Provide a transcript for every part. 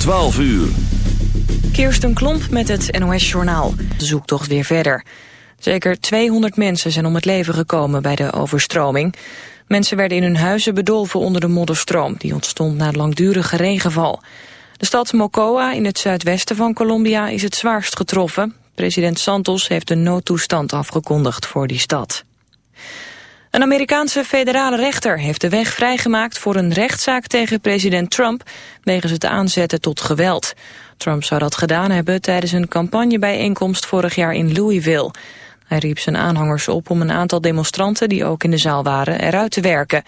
12 uur. Kirsten Klomp met het NOS-journaal. De zoektocht weer verder. Zeker 200 mensen zijn om het leven gekomen bij de overstroming. Mensen werden in hun huizen bedolven onder de modderstroom... die ontstond na langdurige regenval. De stad Mocoa in het zuidwesten van Colombia is het zwaarst getroffen. President Santos heeft een noodtoestand afgekondigd voor die stad. Een Amerikaanse federale rechter heeft de weg vrijgemaakt voor een rechtszaak tegen president Trump wegens het aanzetten tot geweld. Trump zou dat gedaan hebben tijdens een campagnebijeenkomst vorig jaar in Louisville. Hij riep zijn aanhangers op om een aantal demonstranten die ook in de zaal waren eruit te werken.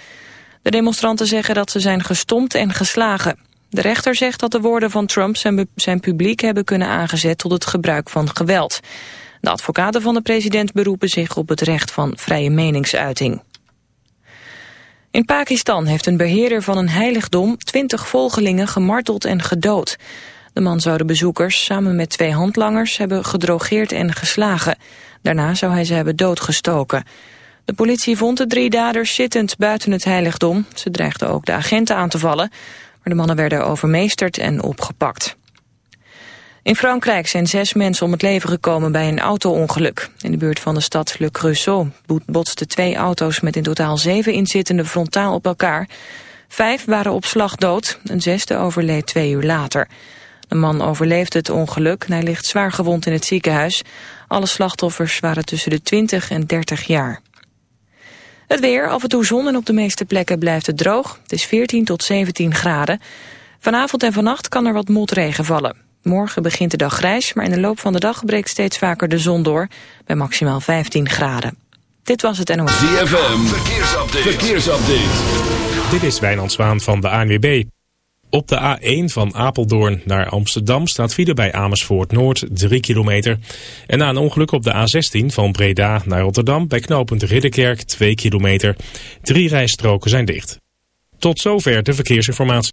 De demonstranten zeggen dat ze zijn gestompt en geslagen. De rechter zegt dat de woorden van Trump zijn, zijn publiek hebben kunnen aangezet tot het gebruik van geweld. De advocaten van de president beroepen zich op het recht van vrije meningsuiting. In Pakistan heeft een beheerder van een heiligdom twintig volgelingen gemarteld en gedood. De man zou de bezoekers samen met twee handlangers hebben gedrogeerd en geslagen. Daarna zou hij ze hebben doodgestoken. De politie vond de drie daders zittend buiten het heiligdom. Ze dreigden ook de agenten aan te vallen, maar de mannen werden overmeesterd en opgepakt. In Frankrijk zijn zes mensen om het leven gekomen bij een auto-ongeluk. In de buurt van de stad Le Creusot botsten twee auto's met in totaal zeven inzittenden frontaal op elkaar. Vijf waren op slag dood, een zesde overleed twee uur later. De man overleefde het ongeluk en hij ligt zwaar gewond in het ziekenhuis. Alle slachtoffers waren tussen de 20 en 30 jaar. Het weer, af en toe zon en op de meeste plekken blijft het droog. Het is 14 tot 17 graden. Vanavond en vannacht kan er wat motregen vallen. Morgen begint de dag grijs, maar in de loop van de dag breekt steeds vaker de zon door, bij maximaal 15 graden. Dit was het NOS. ZFM, verkeersupdate. verkeersupdate. Dit is Wijnand Zwaan van de ANWB. Op de A1 van Apeldoorn naar Amsterdam staat file bij Amersfoort Noord 3 kilometer. En na een ongeluk op de A16 van Breda naar Rotterdam bij knooppunt Ridderkerk 2 kilometer. Drie rijstroken zijn dicht. Tot zover de verkeersinformatie.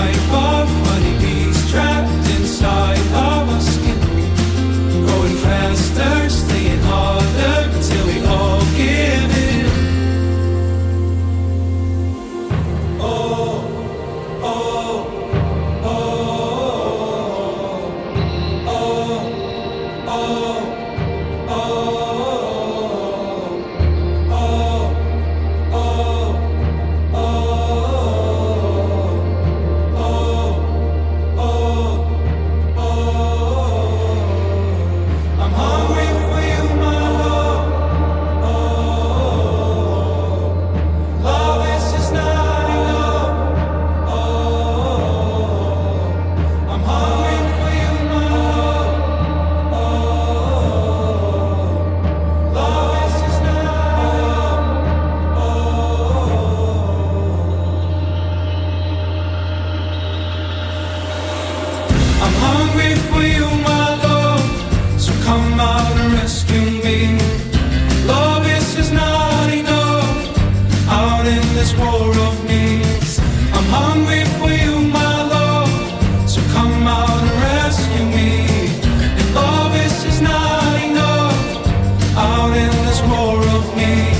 my. more of me.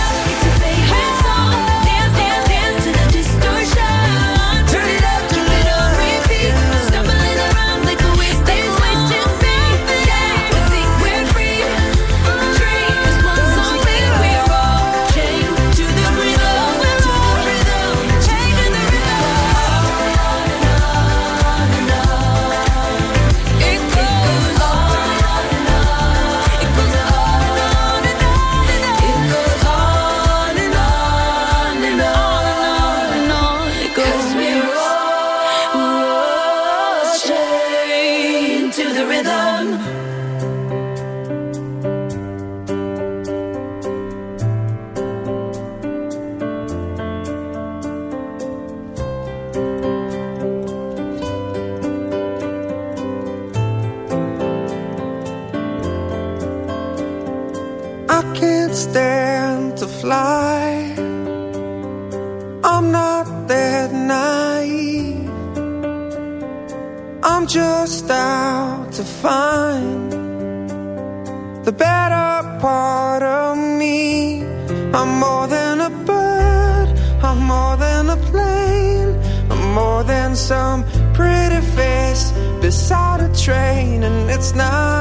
train and it's not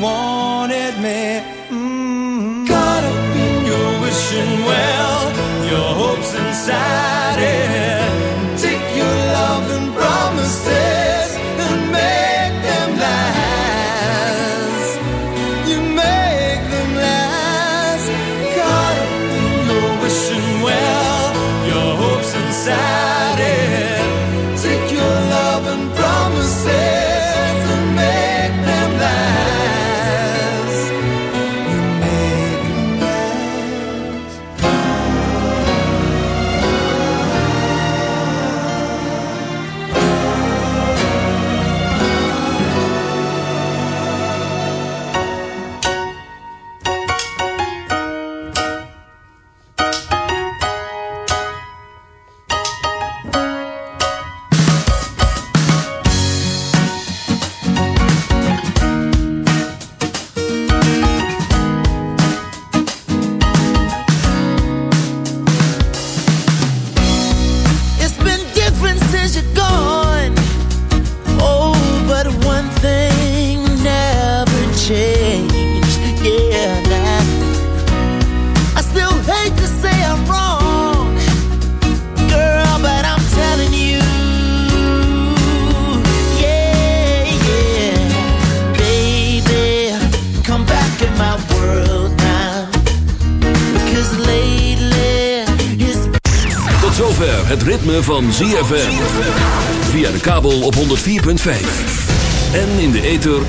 wanted me.